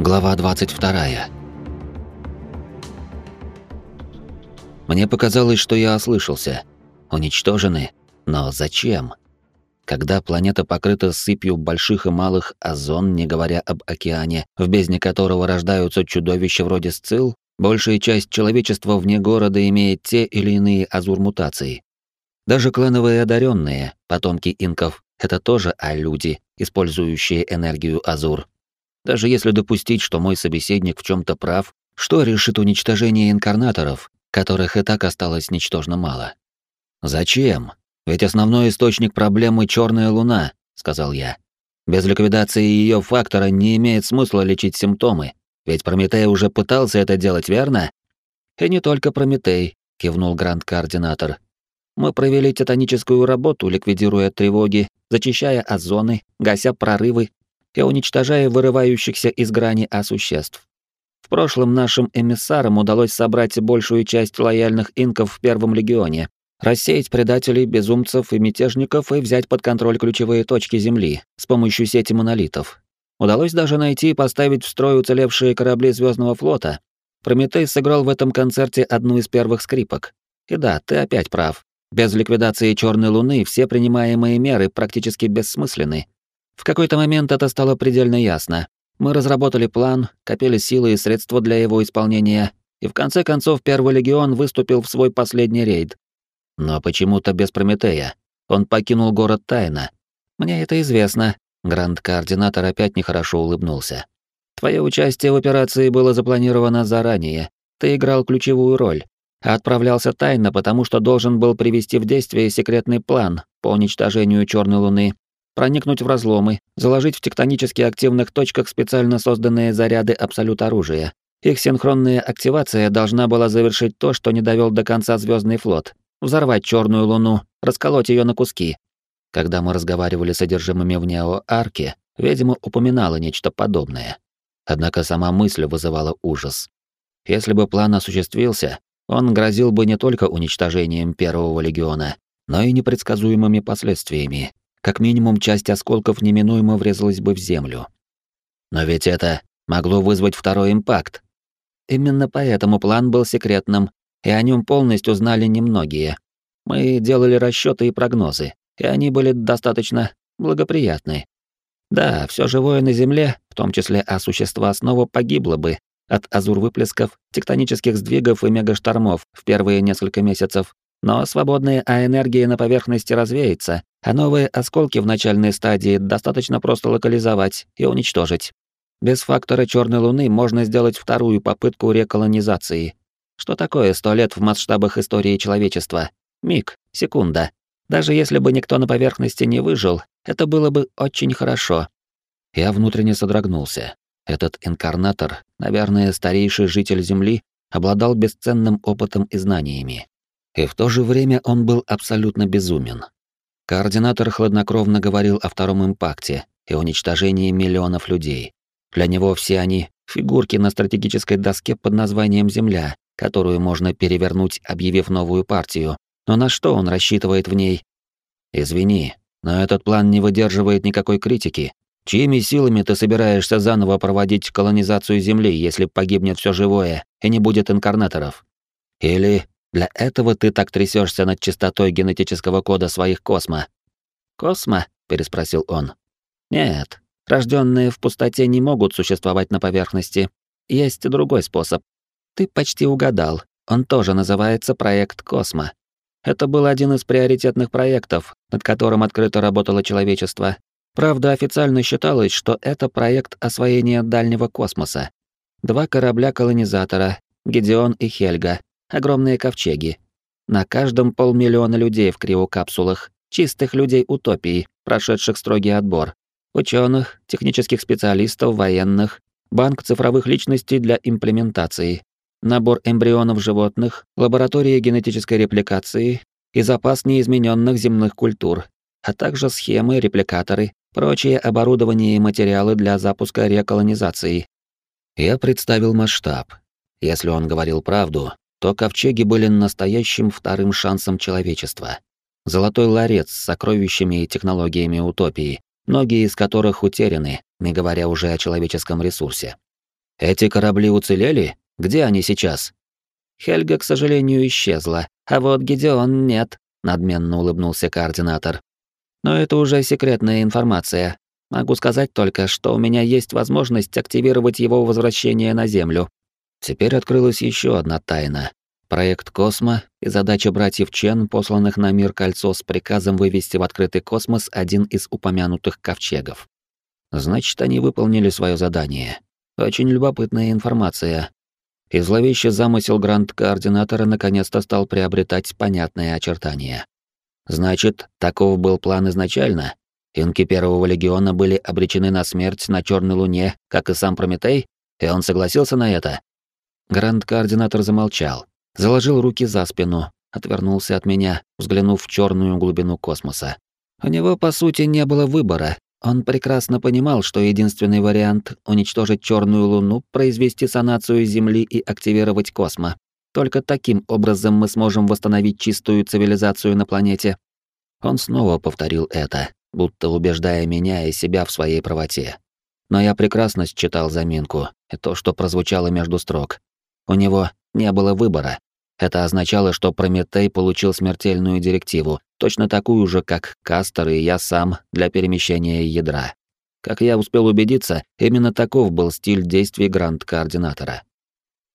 Глава 22. Мне показалось, что я ослышался. Уничтожены? Но зачем? Когда планета покрыта сыпью больших и малых озон, не говоря об океане, в бездне которого рождаются чудовища вроде сцил, большая часть человечества вне города имеет те или иные азур-мутации. Даже клановые одаренные, потомки инков, это тоже а-люди, использующие энергию азур. Даже если допустить, что мой собеседник в чем то прав, что решит уничтожение инкарнаторов, которых и так осталось ничтожно мало? Зачем? Ведь основной источник проблемы черная луна, сказал я. Без ликвидации ее фактора не имеет смысла лечить симптомы, ведь Прометей уже пытался это делать, верно? И не только Прометей, кивнул гранд-координатор. Мы провели титаническую работу, ликвидируя тревоги, зачищая озоны, гася прорывы и уничтожая вырывающихся из грани А-существ. В прошлом нашим эмиссарам удалось собрать большую часть лояльных инков в Первом легионе, рассеять предателей, безумцев и мятежников и взять под контроль ключевые точки Земли с помощью сети монолитов. Удалось даже найти и поставить в строй уцелевшие корабли Звездного флота. Прометей сыграл в этом концерте одну из первых скрипок. И да, ты опять прав. Без ликвидации Черной Луны все принимаемые меры практически бессмысленны, в какой-то момент это стало предельно ясно. Мы разработали план, копили силы и средства для его исполнения, и в конце концов Первый легион выступил в свой последний рейд. Но почему-то без Прометея. Он покинул город тайно. Мне это известно. Гранд-координатор опять нехорошо улыбнулся. Твое участие в операции было запланировано заранее. Ты играл ключевую роль, а отправлялся тайно, потому что должен был привести в действие секретный план по уничтожению Черной Луны проникнуть в разломы, заложить в тектонически активных точках специально созданные заряды абсолют оружия. Их синхронная активация должна была завершить то, что не довел до конца Звездный флот. Взорвать черную луну, расколоть ее на куски. Когда мы разговаривали с содержимыми в Нео-Арке, ведьма упоминала нечто подобное. Однако сама мысль вызывала ужас. Если бы план осуществился, он грозил бы не только уничтожением Первого легиона, но и непредсказуемыми последствиями, как минимум часть осколков неминуемо врезалась бы в землю. Но ведь это могло вызвать второй импакт. Именно поэтому план был секретным, и о нем полностью знали немногие. Мы делали расчеты и прогнозы, и они были достаточно благоприятны. Да, все живое на Земле, в том числе а существа, снова погибло бы от азур-выплесков, тектонических сдвигов и мегаштормов в первые несколько месяцев, но свободная А-энергия на поверхности развеется, а новые осколки в начальной стадии достаточно просто локализовать и уничтожить. Без фактора черной луны можно сделать вторую попытку реколонизации. Что такое сто лет в масштабах истории человечества? Миг, секунда. Даже если бы никто на поверхности не выжил, это было бы очень хорошо. Я внутренне содрогнулся. Этот инкарнатор, наверное, старейший житель Земли, обладал бесценным опытом и знаниями. И в то же время он был абсолютно безумен. Координатор хладнокровно говорил о втором импакте и уничтожении миллионов людей. Для него все они — фигурки на стратегической доске под названием «Земля», которую можно перевернуть, объявив новую партию. Но на что он рассчитывает в ней? Извини, но этот план не выдерживает никакой критики. Чьими силами ты собираешься заново проводить колонизацию Земли, если погибнет все живое и не будет инкарнаторов? Или для этого ты так трясешься над чистотой генетического кода своих космо. Космо? переспросил он. Нет, рожденные в пустоте не могут существовать на поверхности. Есть другой способ. Ты почти угадал. Он тоже называется проект Космо. Это был один из приоритетных проектов, над которым открыто работало человечество. Правда, официально считалось, что это проект освоения дальнего космоса. Два корабля-колонизатора, Гедеон и Хельга, огромные ковчеги. На каждом полмиллиона людей в криокапсулах, чистых людей утопии, прошедших строгий отбор. Ученых, технических специалистов, военных, банк цифровых личностей для имплементации, набор эмбрионов животных, лаборатория генетической репликации и запас неизмененных земных культур, а также схемы, репликаторы, прочее оборудование и материалы для запуска реколонизации. Я представил масштаб. Если он говорил правду, то ковчеги были настоящим вторым шансом человечества. Золотой ларец с сокровищами и технологиями утопии, многие из которых утеряны, не говоря уже о человеческом ресурсе. Эти корабли уцелели? Где они сейчас? Хельга, к сожалению, исчезла, а вот Гедеон нет, надменно улыбнулся координатор. Но это уже секретная информация. Могу сказать только, что у меня есть возможность активировать его возвращение на Землю. Теперь открылась еще одна тайна. Проект «Космо» и задача братьев Чен, посланных на мир кольцо с приказом вывести в открытый космос один из упомянутых ковчегов. Значит, они выполнили свое задание. Очень любопытная информация, и зловещий замысел гранд-координатора наконец-то стал приобретать понятные очертания. Значит, таков был план изначально? Инки Первого Легиона были обречены на смерть на Черной Луне, как и сам Прометей, и он согласился на это? Гранд-координатор замолчал, заложил руки за спину, отвернулся от меня, взглянув в черную глубину космоса. У него, по сути, не было выбора, он прекрасно понимал, что единственный вариант — уничтожить черную луну, произвести санацию Земли и активировать космо. Только таким образом мы сможем восстановить чистую цивилизацию на планете. Он снова повторил это, будто убеждая меня и себя в своей правоте. Но я прекрасно считал заминку и то, что прозвучало между строк. У него не было выбора. Это означало, что Прометей получил смертельную директиву, точно такую же, как Кастер и я сам для перемещения ядра. Как я успел убедиться, именно таков был стиль действий Гранд-координатора.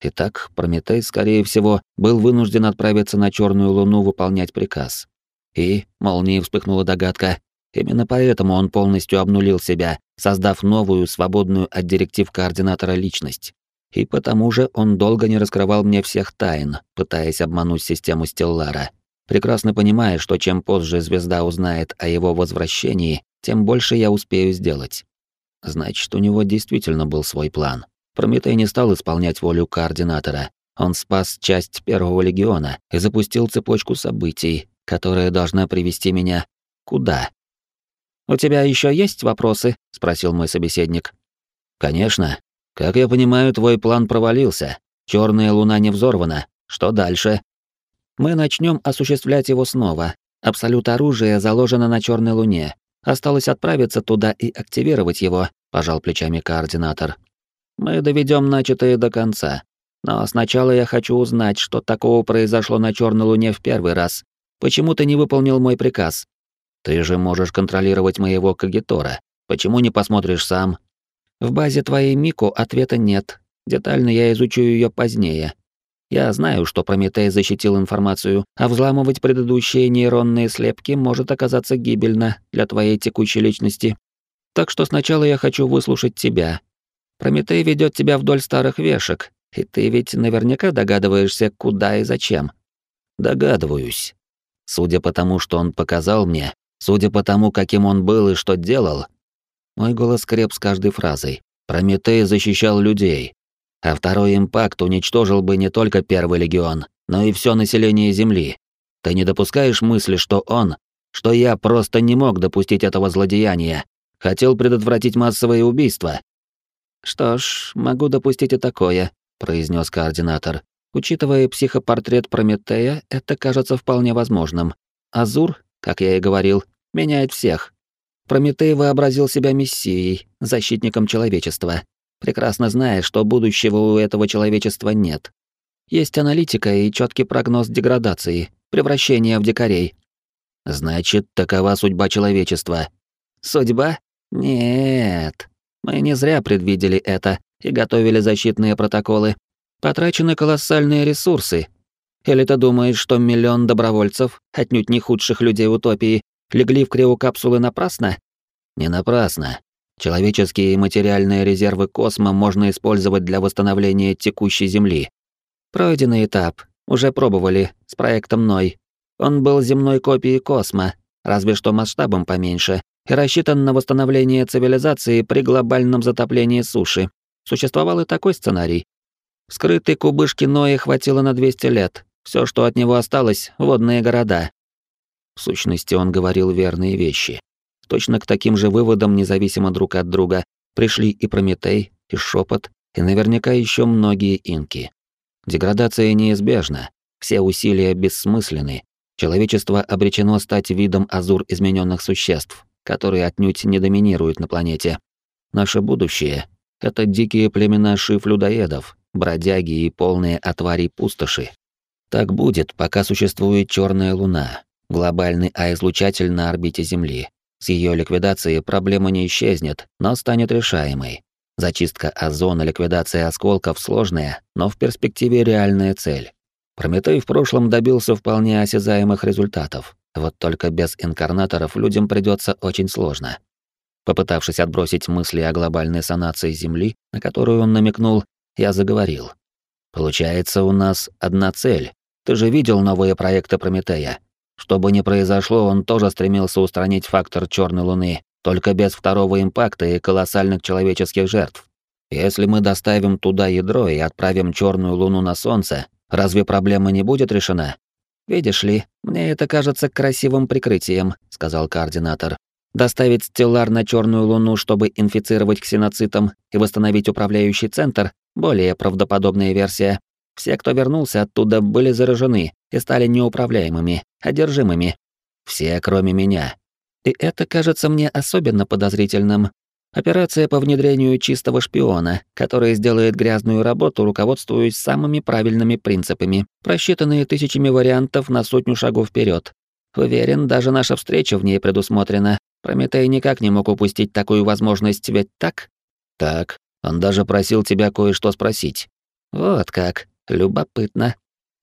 Итак, Прометей, скорее всего, был вынужден отправиться на Черную Луну выполнять приказ. И, молнией вспыхнула догадка, именно поэтому он полностью обнулил себя, создав новую, свободную от директив координатора личность. И потому же он долго не раскрывал мне всех тайн, пытаясь обмануть систему Стеллара, прекрасно понимая, что чем позже звезда узнает о его возвращении, тем больше я успею сделать. Значит, у него действительно был свой план. Прометей не стал исполнять волю координатора. Он спас часть первого легиона и запустил цепочку событий, которая должна привести меня куда? У тебя еще есть вопросы? спросил мой собеседник. Конечно, как я понимаю, твой план провалился. Черная луна не взорвана. Что дальше? Мы начнем осуществлять его снова. Абсолют оружия заложено на черной луне. Осталось отправиться туда и активировать его, пожал плечами координатор. Мы доведем начатое до конца. Но сначала я хочу узнать, что такого произошло на черной луне в первый раз. Почему ты не выполнил мой приказ? Ты же можешь контролировать моего кагитора. Почему не посмотришь сам? В базе твоей Мику ответа нет. Детально я изучу ее позднее. Я знаю, что Прометей защитил информацию, а взламывать предыдущие нейронные слепки может оказаться гибельно для твоей текущей личности. Так что сначала я хочу выслушать тебя. Прометей ведет тебя вдоль старых вешек, и ты ведь наверняка догадываешься, куда и зачем. Догадываюсь. Судя по тому, что он показал мне, судя по тому, каким он был и что делал, мой голос креп с каждой фразой. Прометей защищал людей. А второй импакт уничтожил бы не только Первый легион, но и все население Земли. Ты не допускаешь мысли, что он, что я просто не мог допустить этого злодеяния, хотел предотвратить массовые убийства. Что ж, могу допустить и такое, произнес координатор. Учитывая психопортрет Прометея, это кажется вполне возможным. Азур, как я и говорил, меняет всех. Прометей вообразил себя мессией, защитником человечества, прекрасно зная, что будущего у этого человечества нет. Есть аналитика и четкий прогноз деградации, превращения в дикарей. Значит, такова судьба человечества. Судьба? Нет. Мы не зря предвидели это и готовили защитные протоколы. Потрачены колоссальные ресурсы. Или ты думаешь, что миллион добровольцев, отнюдь не худших людей утопии, легли в криокапсулы напрасно? Не напрасно. Человеческие и материальные резервы космо можно использовать для восстановления текущей Земли. Пройденный этап. Уже пробовали с проектом Ной. Он был земной копией космо, разве что масштабом поменьше, и рассчитан на восстановление цивилизации при глобальном затоплении суши. Существовал и такой сценарий. Скрытой кубышки Ноя хватило на 200 лет. Все, что от него осталось — водные города. В сущности, он говорил верные вещи. Точно к таким же выводам, независимо друг от друга, пришли и Прометей, и Шепот, и наверняка еще многие инки. Деградация неизбежна, все усилия бессмысленны, человечество обречено стать видом азур измененных существ, которые отнюдь не доминируют на планете. Наше будущее Это дикие племена шиф-людоедов, бродяги и полные отварей пустоши. Так будет, пока существует черная луна, глобальный А-излучатель на орбите Земли. С ее ликвидацией проблема не исчезнет, но станет решаемой. Зачистка озона, ликвидация осколков сложная, но в перспективе реальная цель. Прометей в прошлом добился вполне осязаемых результатов. Вот только без инкарнаторов людям придется очень сложно. Попытавшись отбросить мысли о глобальной санации Земли, на которую он намекнул, я заговорил. Получается, у нас одна цель. Ты же видел новые проекты Прометея. Что бы ни произошло, он тоже стремился устранить фактор черной луны, только без второго импакта и колоссальных человеческих жертв. Если мы доставим туда ядро и отправим черную луну на Солнце, разве проблема не будет решена? Видишь ли, мне это кажется красивым прикрытием, сказал координатор. Доставить стеллар на черную луну, чтобы инфицировать ксеноцитом и восстановить управляющий центр, более правдоподобная версия. Все, кто вернулся оттуда, были заражены и стали неуправляемыми, одержимыми. Все, кроме меня. И это кажется мне особенно подозрительным. Операция по внедрению чистого шпиона, который сделает грязную работу, руководствуясь самыми правильными принципами, просчитанные тысячами вариантов на сотню шагов вперед. Уверен, даже наша встреча в ней предусмотрена. Прометей никак не мог упустить такую возможность, ведь так? Так. Он даже просил тебя кое-что спросить. Вот как. Любопытно.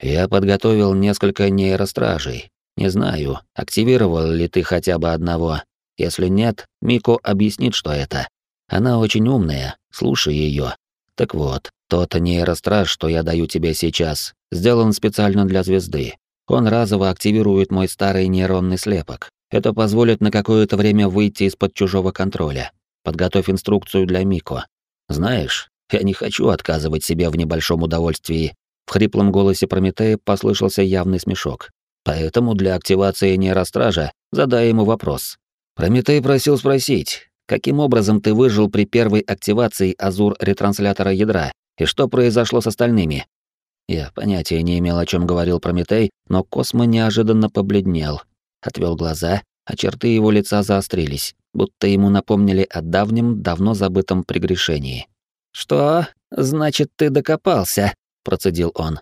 Я подготовил несколько нейростражей. Не знаю, активировал ли ты хотя бы одного. Если нет, Мико объяснит, что это. Она очень умная, слушай ее. Так вот, тот нейростраж, что я даю тебе сейчас, сделан специально для звезды. Он разово активирует мой старый нейронный слепок. Это позволит на какое-то время выйти из-под чужого контроля. Подготовь инструкцию для Мико. Знаешь, я не хочу отказывать себе в небольшом удовольствии. В хриплом голосе Прометея послышался явный смешок. Поэтому для активации нейростража задай ему вопрос. Прометей просил спросить, каким образом ты выжил при первой активации Азур-ретранслятора ядра, и что произошло с остальными? Я понятия не имел, о чем говорил Прометей, но Космо неожиданно побледнел, отвел глаза, а черты его лица заострились, будто ему напомнили о давнем, давно забытом прегрешении. «Что? Значит, ты докопался?» — процедил он.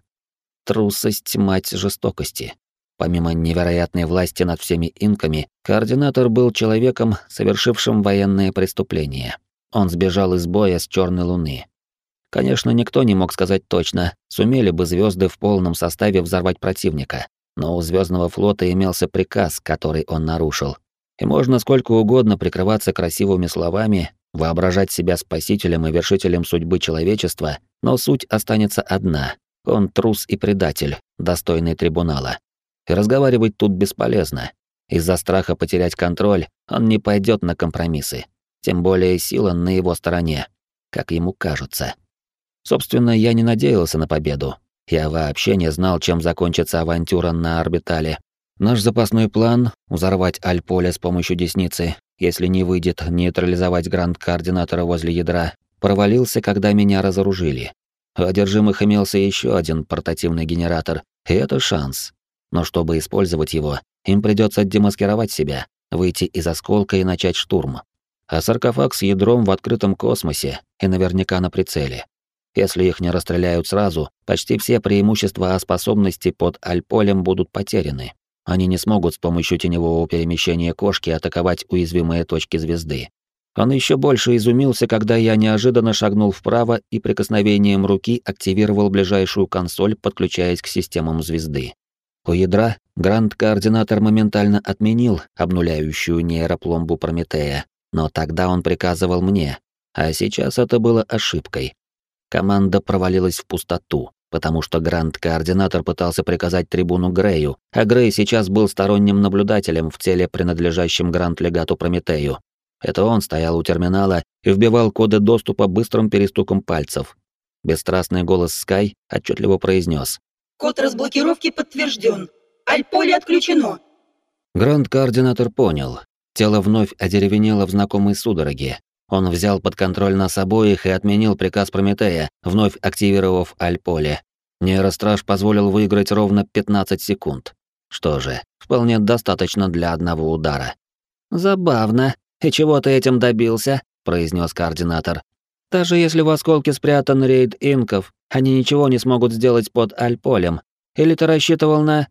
Трусость — мать жестокости. Помимо невероятной власти над всеми инками, координатор был человеком, совершившим военное преступление. Он сбежал из боя с Черной Луны. Конечно, никто не мог сказать точно, сумели бы звезды в полном составе взорвать противника, но у Звездного флота имелся приказ, который он нарушил. И можно сколько угодно прикрываться красивыми словами, воображать себя спасителем и вершителем судьбы человечества, но суть останется одна. Он трус и предатель, достойный трибунала. И разговаривать тут бесполезно. Из-за страха потерять контроль он не пойдет на компромиссы. Тем более сила на его стороне, как ему кажется. Собственно, я не надеялся на победу. Я вообще не знал, чем закончится авантюра на орбитале. Наш запасной план — взорвать Альполе с помощью десницы, если не выйдет нейтрализовать гранд-координатора возле ядра, провалился, когда меня разоружили. У одержимых имелся еще один портативный генератор, и это шанс. Но чтобы использовать его, им придется демаскировать себя, выйти из осколка и начать штурм. А саркофаг с ядром в открытом космосе и наверняка на прицеле. Если их не расстреляют сразу, почти все преимущества о способности под Альполем будут потеряны. Они не смогут с помощью теневого перемещения кошки атаковать уязвимые точки звезды. Он еще больше изумился, когда я неожиданно шагнул вправо и прикосновением руки активировал ближайшую консоль, подключаясь к системам звезды. У ядра гранд-координатор моментально отменил обнуляющую нейропломбу Прометея, но тогда он приказывал мне, а сейчас это было ошибкой. Команда провалилась в пустоту, потому что гранд-координатор пытался приказать трибуну Грею, а Грей сейчас был сторонним наблюдателем в теле, принадлежащем гранд-легату Прометею. Это он стоял у терминала и вбивал коды доступа быстрым перестуком пальцев. Бесстрастный голос Скай отчетливо произнес: Код разблокировки подтвержден. Альполе отключено. Гранд-координатор понял. Тело вновь одеревенело в знакомой судороге. Он взял под контроль нас обоих и отменил приказ Прометея, вновь активировав Альполе. Нейростраж позволил выиграть ровно 15 секунд. Что же, вполне достаточно для одного удара. «Забавно. И чего ты этим добился?» — произнес координатор. Даже если в осколке спрятан рейд инков, они ничего не смогут сделать под Альполем. Или ты рассчитывал на...»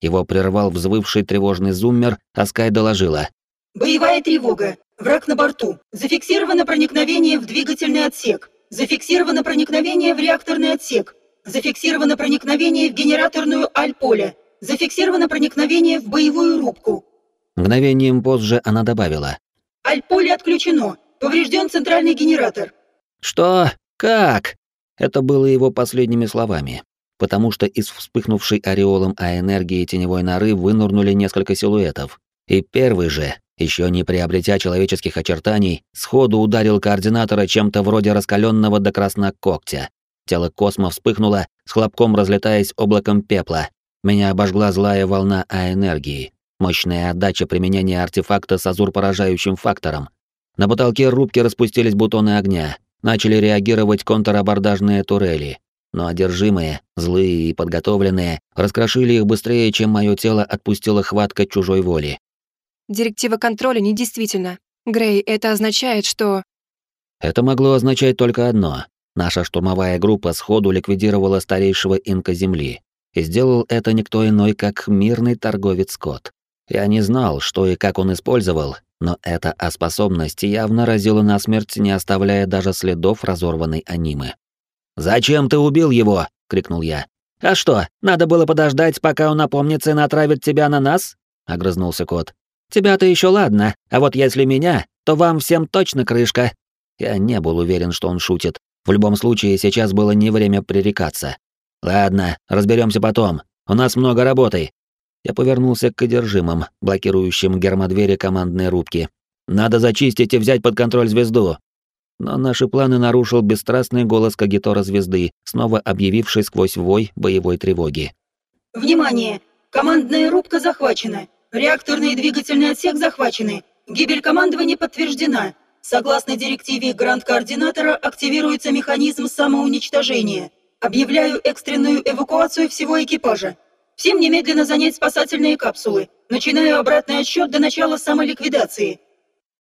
Его прервал взвывший тревожный зуммер, а Скай доложила. «Боевая тревога. Враг на борту. Зафиксировано проникновение в двигательный отсек. Зафиксировано проникновение в реакторный отсек. Зафиксировано проникновение в генераторную Альполя. Зафиксировано проникновение в боевую рубку». Мгновением позже она добавила. «Альполе отключено. Поврежден центральный генератор». «Что? Как?» Это было его последними словами потому что из вспыхнувшей ореолом а энергии теневой норы вынурнули несколько силуэтов. И первый же, еще не приобретя человеческих очертаний, сходу ударил координатора чем-то вроде раскаленного до красна когтя. Тело космо вспыхнуло, с хлопком разлетаясь облаком пепла. Меня обожгла злая волна А-энергии. Мощная отдача применения артефакта с азур-поражающим фактором. На потолке рубки распустились бутоны огня. Начали реагировать контрабордажные турели но одержимые, злые и подготовленные, раскрошили их быстрее, чем мое тело отпустило хватка чужой воли. Директива контроля недействительна. Грей, это означает, что... Это могло означать только одно. Наша штурмовая группа сходу ликвидировала старейшего инка Земли. И сделал это никто иной, как мирный торговец Скотт. Я не знал, что и как он использовал, но эта способность явно разила насмерть, не оставляя даже следов разорванной анимы. «Зачем ты убил его?» — крикнул я. «А что, надо было подождать, пока он опомнится и натравит тебя на нас?» — огрызнулся кот. «Тебя-то еще ладно, а вот если меня, то вам всем точно крышка». Я не был уверен, что он шутит. В любом случае, сейчас было не время пререкаться. «Ладно, разберемся потом. У нас много работы». Я повернулся к одержимым, блокирующим гермодвери командной рубки. «Надо зачистить и взять под контроль звезду. Но наши планы нарушил бесстрастный голос Кагитора Звезды, снова объявивший сквозь вой боевой тревоги. «Внимание! Командная рубка захвачена. Реакторный и двигательный отсек захвачены. Гибель командования подтверждена. Согласно директиве Гранд-координатора активируется механизм самоуничтожения. Объявляю экстренную эвакуацию всего экипажа. Всем немедленно занять спасательные капсулы. Начинаю обратный отсчет до начала самоликвидации.